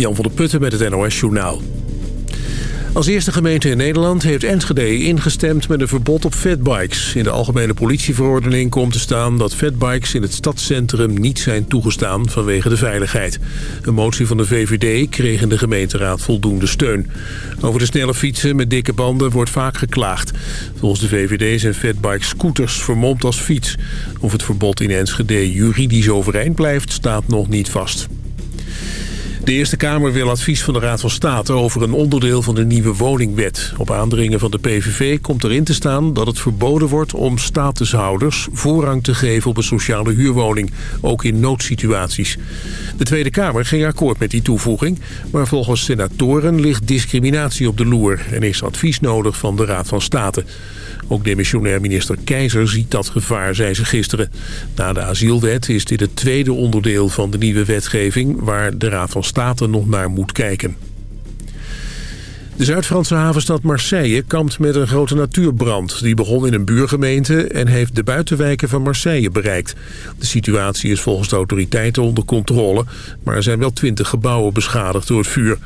Jan van der Putten met het NOS Journaal. Als eerste gemeente in Nederland heeft Enschede ingestemd met een verbod op fatbikes. In de algemene politieverordening komt te staan dat fatbikes in het stadscentrum niet zijn toegestaan vanwege de veiligheid. Een motie van de VVD kreeg in de gemeenteraad voldoende steun. Over de snelle fietsen met dikke banden wordt vaak geklaagd. Volgens de VVD zijn fatbikes scooters vermomd als fiets. Of het verbod in Enschede juridisch overeind blijft staat nog niet vast. De Eerste Kamer wil advies van de Raad van State over een onderdeel van de nieuwe woningwet. Op aandringen van de PVV komt erin te staan dat het verboden wordt om statushouders voorrang te geven op een sociale huurwoning, ook in noodsituaties. De Tweede Kamer ging akkoord met die toevoeging, maar volgens senatoren ligt discriminatie op de loer en is advies nodig van de Raad van State. Ook demissionair minister Keizer ziet dat gevaar, zei ze gisteren. Na de asielwet is dit het tweede onderdeel van de nieuwe wetgeving... waar de Raad van State nog naar moet kijken. De Zuid-Franse havenstad Marseille kampt met een grote natuurbrand. Die begon in een buurgemeente en heeft de buitenwijken van Marseille bereikt. De situatie is volgens de autoriteiten onder controle... maar er zijn wel twintig gebouwen beschadigd door het vuur.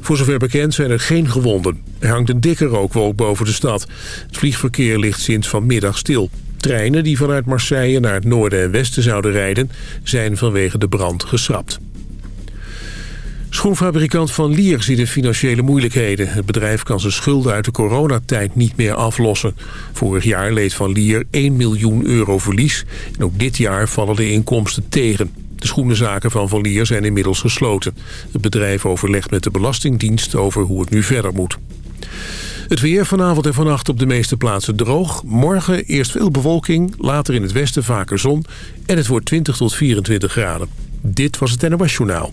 Voor zover bekend zijn er geen gewonden. Er hangt een dikke rookwolk boven de stad. Het vliegverkeer ligt sinds vanmiddag stil. Treinen die vanuit Marseille naar het noorden en westen zouden rijden... zijn vanwege de brand geschrapt. Schoenfabrikant Van Lier ziet in financiële moeilijkheden. Het bedrijf kan zijn schulden uit de coronatijd niet meer aflossen. Vorig jaar leed Van Lier 1 miljoen euro verlies. En ook dit jaar vallen de inkomsten tegen. De schoenenzaken van Van Lier zijn inmiddels gesloten. Het bedrijf overlegt met de Belastingdienst over hoe het nu verder moet. Het weer vanavond en vannacht op de meeste plaatsen droog. Morgen eerst veel bewolking, later in het westen vaker zon. En het wordt 20 tot 24 graden. Dit was het NOS Journaal.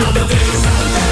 All the days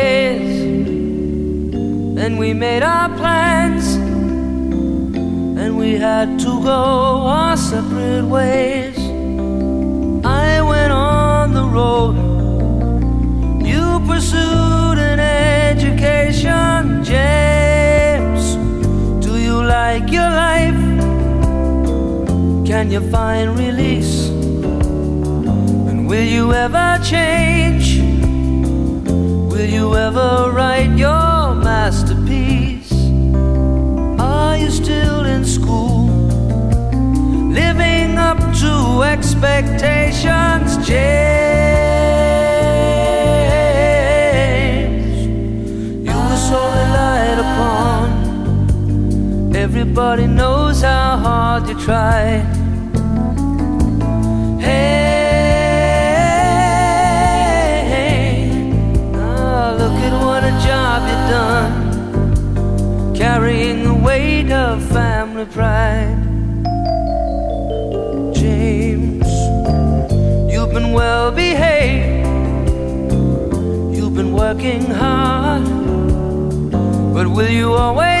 Try, Hey, hey, oh, look at what a job you've done, carrying the weight of family pride. James, you've been well behaved, you've been working hard, but will you always?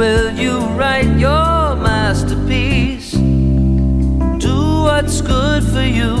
will you write your masterpiece? Do what's good for you.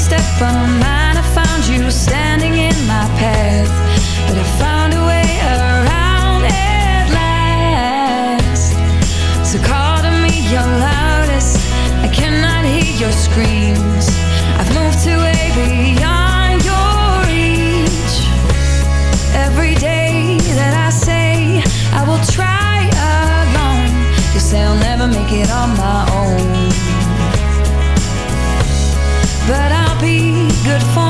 step mine, I found you standing in my path. But I found a way around at last. So call to me your loudest. I cannot hear your scream. good for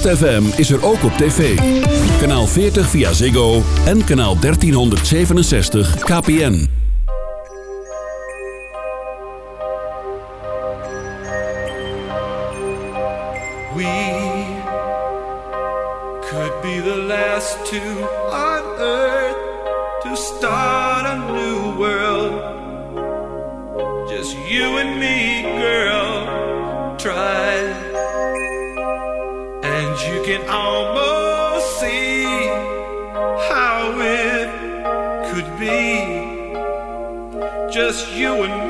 ZFM is er ook op tv. Kanaal 40 via Ziggo en kanaal 1367 KPN. We could be the last two on earth to start a new world. Just you and me. just you and me.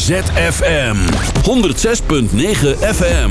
ZFM. 106.9 FM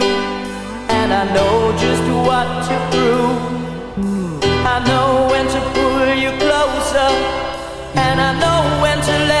I know just what to prove. I know when to pull you closer, and I know when to let.